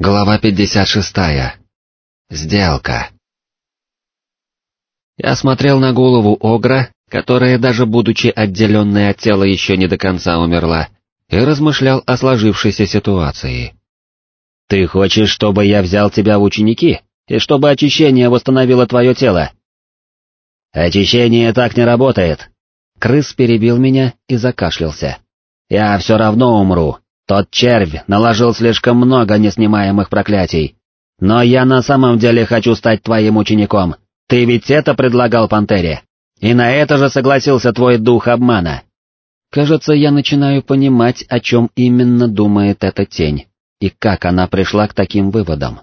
Глава 56. Сделка. Я смотрел на голову Огра, которая даже будучи отделенной от тела еще не до конца умерла, и размышлял о сложившейся ситуации. «Ты хочешь, чтобы я взял тебя в ученики, и чтобы очищение восстановило твое тело?» «Очищение так не работает!» Крыс перебил меня и закашлялся. «Я все равно умру, тот червь наложил слишком много неснимаемых проклятий. Но я на самом деле хочу стать твоим учеником. Ты ведь это предлагал Пантере. И на это же согласился твой дух обмана. Кажется, я начинаю понимать, о чем именно думает эта тень, и как она пришла к таким выводам.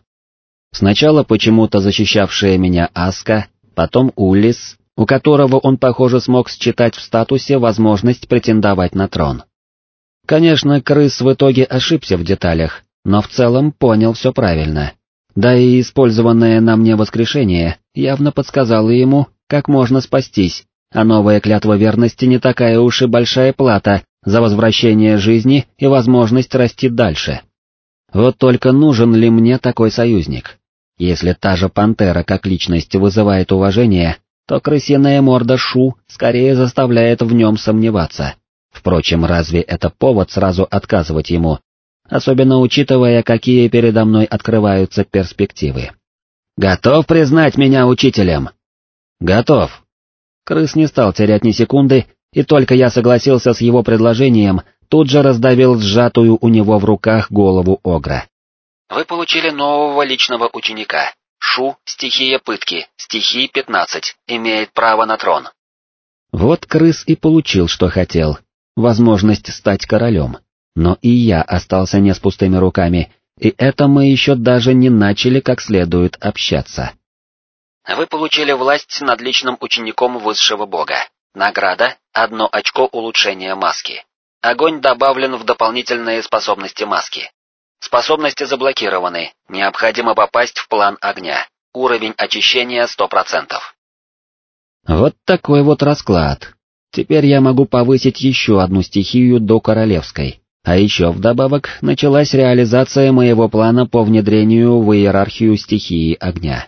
Сначала почему-то защищавшая меня Аска, потом Улис, у которого он, похоже, смог считать в статусе возможность претендовать на трон. Конечно, крыс в итоге ошибся в деталях, но в целом понял все правильно. Да и использованное на мне воскрешение явно подсказало ему, как можно спастись, а новая клятва верности не такая уж и большая плата за возвращение жизни и возможность расти дальше. Вот только нужен ли мне такой союзник? Если та же пантера как личность вызывает уважение, то крысиная морда Шу скорее заставляет в нем сомневаться. Впрочем, разве это повод сразу отказывать ему, особенно учитывая, какие передо мной открываются перспективы? «Готов признать меня учителем?» «Готов». Крыс не стал терять ни секунды, и только я согласился с его предложением, тут же раздавил сжатую у него в руках голову Огра. Вы получили нового личного ученика. Шу, стихия пытки, стихии 15, имеет право на трон. Вот крыс и получил, что хотел, возможность стать королем. Но и я остался не с пустыми руками, и это мы еще даже не начали как следует общаться. Вы получили власть над личным учеником высшего бога. Награда — одно очко улучшения маски. Огонь добавлен в дополнительные способности маски. Способности заблокированы, необходимо попасть в план огня. Уровень очищения 100%. Вот такой вот расклад. Теперь я могу повысить еще одну стихию до королевской, а еще вдобавок началась реализация моего плана по внедрению в иерархию стихии огня.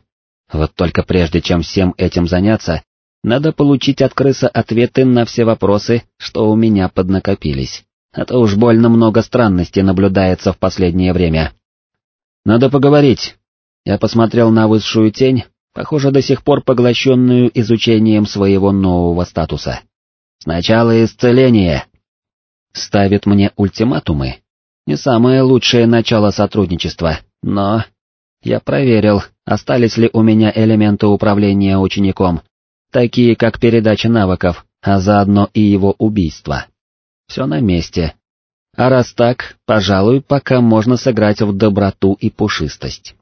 Вот только прежде чем всем этим заняться, надо получить от крыса ответы на все вопросы, что у меня поднакопились. А то уж больно много странностей наблюдается в последнее время. Надо поговорить. Я посмотрел на высшую тень, похоже, до сих пор поглощенную изучением своего нового статуса. Сначала исцеление. Ставит мне ультиматумы. Не самое лучшее начало сотрудничества, но... Я проверил, остались ли у меня элементы управления учеником, такие как передача навыков, а заодно и его убийство. Все на месте. А раз так, пожалуй, пока можно сыграть в доброту и пушистость.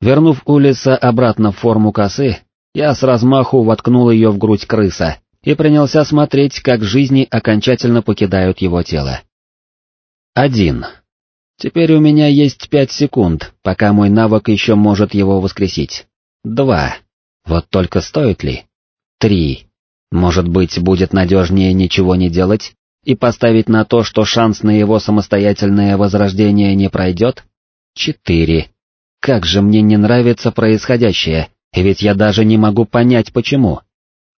Вернув Улиса обратно в форму косы, я с размаху воткнул ее в грудь крыса, и принялся смотреть, как жизни окончательно покидают его тело. Один. Теперь у меня есть пять секунд, пока мой навык еще может его воскресить. Два. Вот только стоит ли? Три. Может быть, будет надежнее ничего не делать и поставить на то, что шанс на его самостоятельное возрождение не пройдет? Четыре. Как же мне не нравится происходящее, ведь я даже не могу понять почему.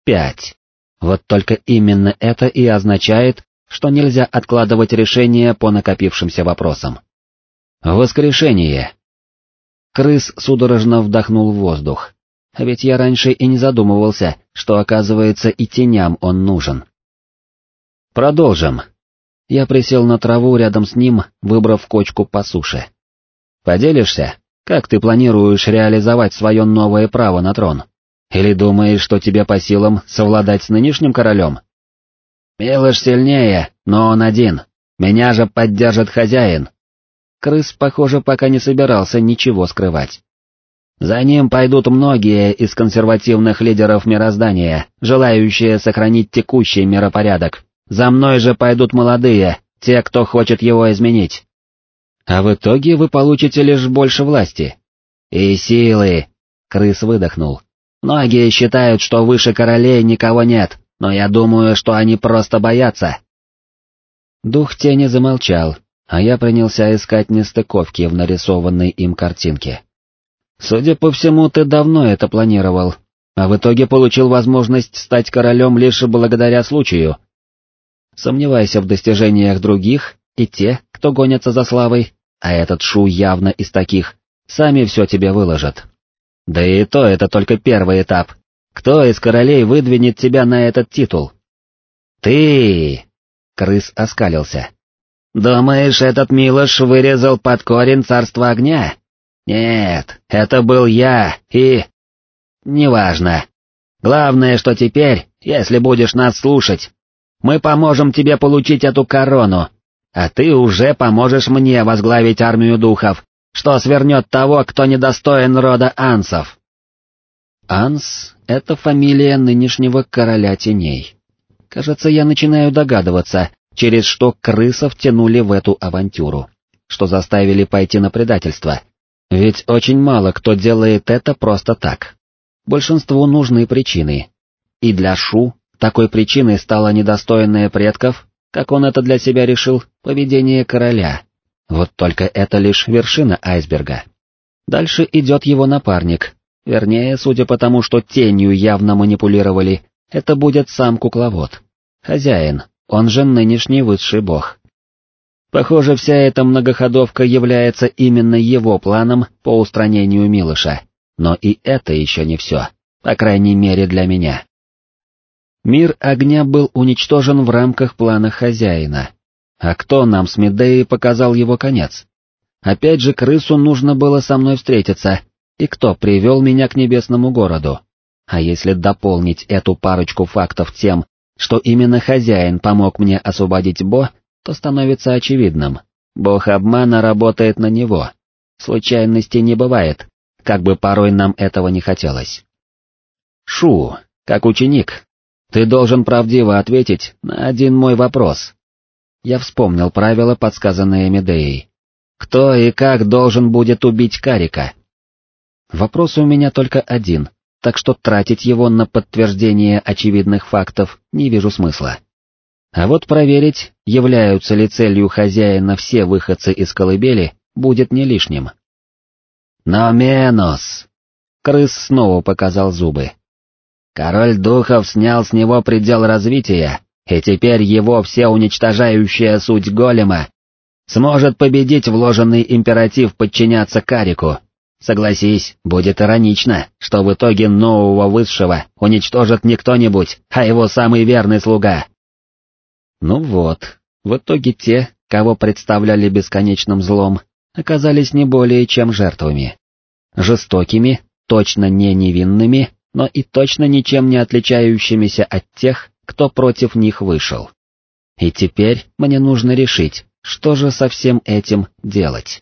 Пять. Вот только именно это и означает, что нельзя откладывать решение по накопившимся вопросам. Воскрешение. Крыс судорожно вдохнул воздух. Ведь я раньше и не задумывался, что оказывается и теням он нужен. Продолжим. Я присел на траву рядом с ним, выбрав кочку по суше. Поделишься, как ты планируешь реализовать свое новое право на трон? Или думаешь, что тебе по силам совладать с нынешним королем? Мелыш сильнее, но он один. Меня же поддержит хозяин. Крыс, похоже, пока не собирался ничего скрывать. За ним пойдут многие из консервативных лидеров мироздания, желающие сохранить текущий миропорядок. За мной же пойдут молодые, те, кто хочет его изменить. А в итоге вы получите лишь больше власти. И силы. Крыс выдохнул. Многие считают, что выше королей никого нет, но я думаю, что они просто боятся. Дух тени замолчал, а я принялся искать нестыковки в нарисованной им картинке. Судя по всему, ты давно это планировал, а в итоге получил возможность стать королем лишь благодаря случаю. Сомневайся в достижениях других, и те, кто гонятся за славой, а этот Шу явно из таких, сами все тебе выложат. Да и то это только первый этап. Кто из королей выдвинет тебя на этот титул? Ты! Крыс оскалился. Думаешь, этот Милош вырезал под корень царство огня? Нет, это был я, и... Неважно. Главное, что теперь, если будешь нас слушать, мы поможем тебе получить эту корону, а ты уже поможешь мне возглавить армию духов, что свернет того, кто недостоин рода ансов. Анс — это фамилия нынешнего короля теней. Кажется, я начинаю догадываться, через что крысов тянули в эту авантюру, что заставили пойти на предательство. Ведь очень мало кто делает это просто так. Большинству нужны причины. И для Шу такой причиной стало недостойное предков, как он это для себя решил, поведение короля. Вот только это лишь вершина айсберга. Дальше идет его напарник, вернее, судя по тому, что тенью явно манипулировали, это будет сам кукловод. Хозяин, он же нынешний высший бог. Похоже, вся эта многоходовка является именно его планом по устранению Милыша, но и это еще не все, по крайней мере для меня. Мир огня был уничтожен в рамках плана хозяина. А кто нам с Медеей показал его конец? Опять же крысу нужно было со мной встретиться, и кто привел меня к небесному городу? А если дополнить эту парочку фактов тем, что именно хозяин помог мне освободить Бо, то становится очевидным. Бог обмана работает на него. Случайностей не бывает, как бы порой нам этого не хотелось. Шу, как ученик, ты должен правдиво ответить на один мой вопрос. Я вспомнил правила, подсказанные Медеей. Кто и как должен будет убить Карика? Вопрос у меня только один, так что тратить его на подтверждение очевидных фактов не вижу смысла. А вот проверить, являются ли целью хозяина все выходцы из колыбели, будет не лишним. «Но менос!» Крыс снова показал зубы. Король духов снял с него предел развития, и теперь его всеуничтожающая суть голема сможет победить вложенный императив подчиняться Карику, Согласись, будет иронично, что в итоге нового высшего уничтожит не кто-нибудь, а его самый верный слуга. Ну вот, в итоге те, кого представляли бесконечным злом, оказались не более чем жертвами. Жестокими, точно не невинными, но и точно ничем не отличающимися от тех, кто против них вышел. И теперь мне нужно решить, что же со всем этим делать.